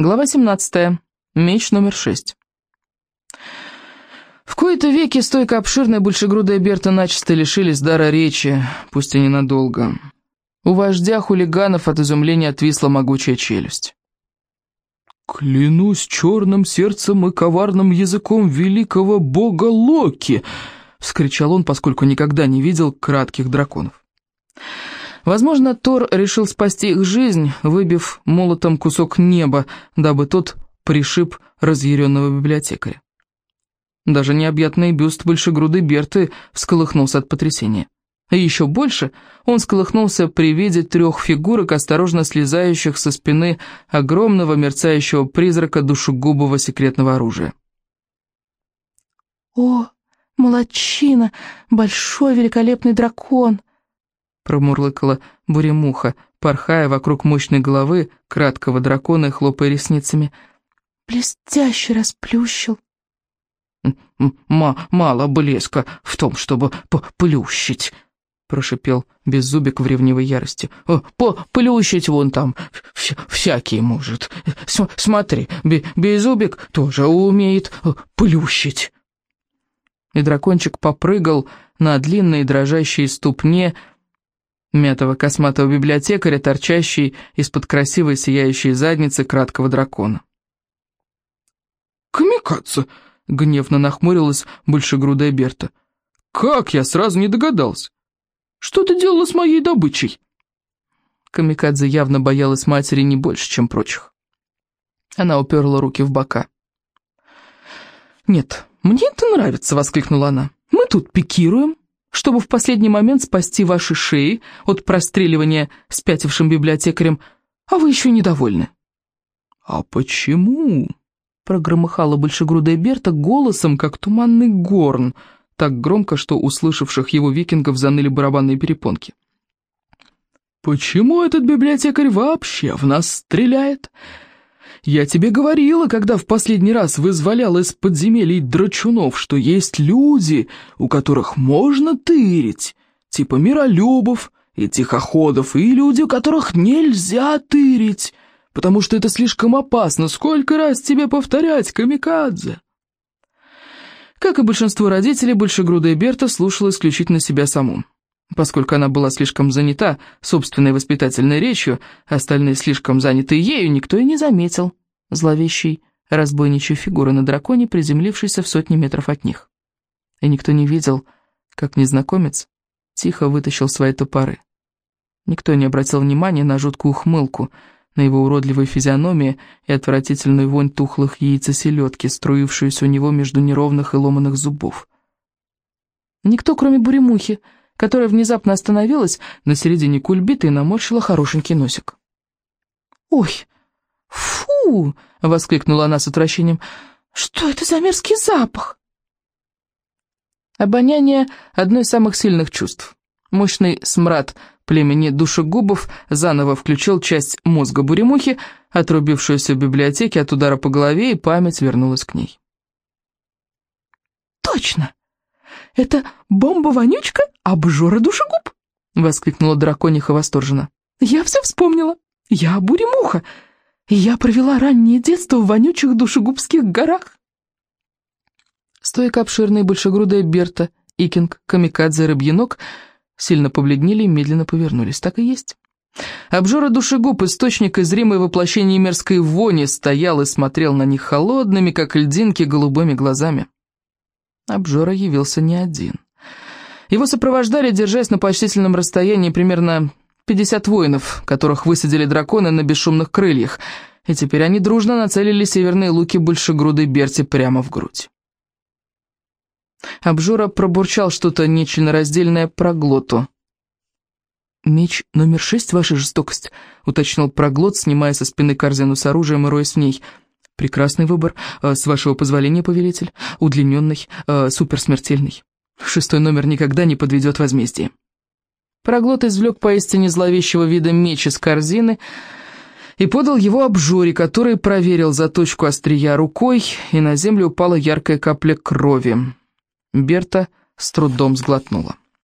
Глава 17. Меч номер 6. В кои-то веки стойко обширная большегрудая Берта начисто лишились дара речи, пусть и ненадолго. У вождя хулиганов от изумления отвисла могучая челюсть. «Клянусь черным сердцем и коварным языком великого бога Локи!» — вскричал он, поскольку никогда не видел кратких драконов. Возможно, Тор решил спасти их жизнь, выбив молотом кусок неба, дабы тот пришиб разъяренного библиотекаря. Даже необъятный бюст большегрудой Берты всколыхнулся от потрясения. И еще больше он сколыхнулся при виде трех фигурок, осторожно слезающих со спины огромного мерцающего призрака душегубого секретного оружия. «О, молодчина! Большой великолепный дракон!» Промурлыкала буремуха, порхая вокруг мощной головы краткого дракона и хлопая ресницами. «Блестяще расплющил». М «Мало блеска в том, чтобы поплющить», — прошипел Беззубик в ревнивой ярости. «Поплющить вон там вся всякий может. С смотри, Беззубик тоже умеет плющить». И дракончик попрыгал на длинной дрожащей ступне, — мятого косматого библиотекаря, торчащий из-под красивой сияющей задницы краткого дракона. «Камикадзе!» — гневно нахмурилась большегрудая Берта. «Как я сразу не догадался? Что ты делала с моей добычей?» Камикадзе явно боялась матери не больше, чем прочих. Она уперла руки в бока. «Нет, мне это нравится!» — воскликнула она. «Мы тут пикируем, чтобы в последний момент спасти ваши шеи от простреливания спятившим библиотекарем, а вы еще недовольны». «А почему?» — прогромыхала большегрудая Берта голосом, как туманный горн, так громко, что услышавших его викингов заныли барабанные перепонки. «Почему этот библиотекарь вообще в нас стреляет? Я тебе говорила, когда в последний раз вызволял из подземелий драчунов, что есть люди, у которых можно тырить, типа миролюбов и тихоходов, и люди, у которых нельзя тырить, потому что это слишком опасно. Сколько раз тебе повторять, камикадзе?» Как и большинство родителей, большегрудая Берта слушала исключительно себя саму. Поскольку она была слишком занята собственной воспитательной речью, остальные слишком заняты ею, никто и не заметил зловещей разбойничьей фигуры на драконе, приземлившейся в сотни метров от них. И никто не видел, как незнакомец тихо вытащил свои топоры. Никто не обратил внимания на жуткую ухмылку, на его уродливой физиономии и отвратительную вонь тухлых яиц и селедки, струившуюся у него между неровных и ломаных зубов. Никто, кроме буремухи, которая внезапно остановилась на середине кульбиты и наморщила хорошенький носик. «Ой, фу!» — воскликнула она с отвращением. «Что это за мерзкий запах?» Обоняние — одно из самых сильных чувств. Мощный смрад племени душегубов заново включил часть мозга буремухи, отрубившуюся в библиотеке от удара по голове, и память вернулась к ней. «Точно! Это бомба-вонючка обжора душегуб!» — воскликнула дракониха восторженно. «Я все вспомнила! Я буремуха, я провела раннее детство в вонючих душегубских горах!» Стойка обширная большегрудая Берта, Икинг, Камикадзе Рыбьенок сильно побледнели и медленно повернулись. Так и есть. Обжора душегуб, источник и зримое воплощение мерзкой вони, стоял и смотрел на них холодными, как льдинки, голубыми глазами. Обжора явился не один. Его сопровождали, держась на почтительном расстоянии, примерно 50 воинов, которых высадили драконы на бесшумных крыльях, и теперь они дружно нацелили северные луки большегрудой Берти прямо в грудь. Обжора пробурчал что-то нечленораздельное про глоту. «Меч номер шесть, ваша жестокость», — уточнил проглот, снимая со спины корзину с оружием и роясь в ней. «Прекрасный выбор. Э, с вашего позволения, повелитель. Удлиненный, э, суперсмертельный. Шестой номер никогда не подведет возмездие». Проглот извлек поистине зловещего вида меч из корзины и подал его обжоре, который проверил заточку острия рукой, и на землю упала яркая капля крови. Берта с трудом сглотнула.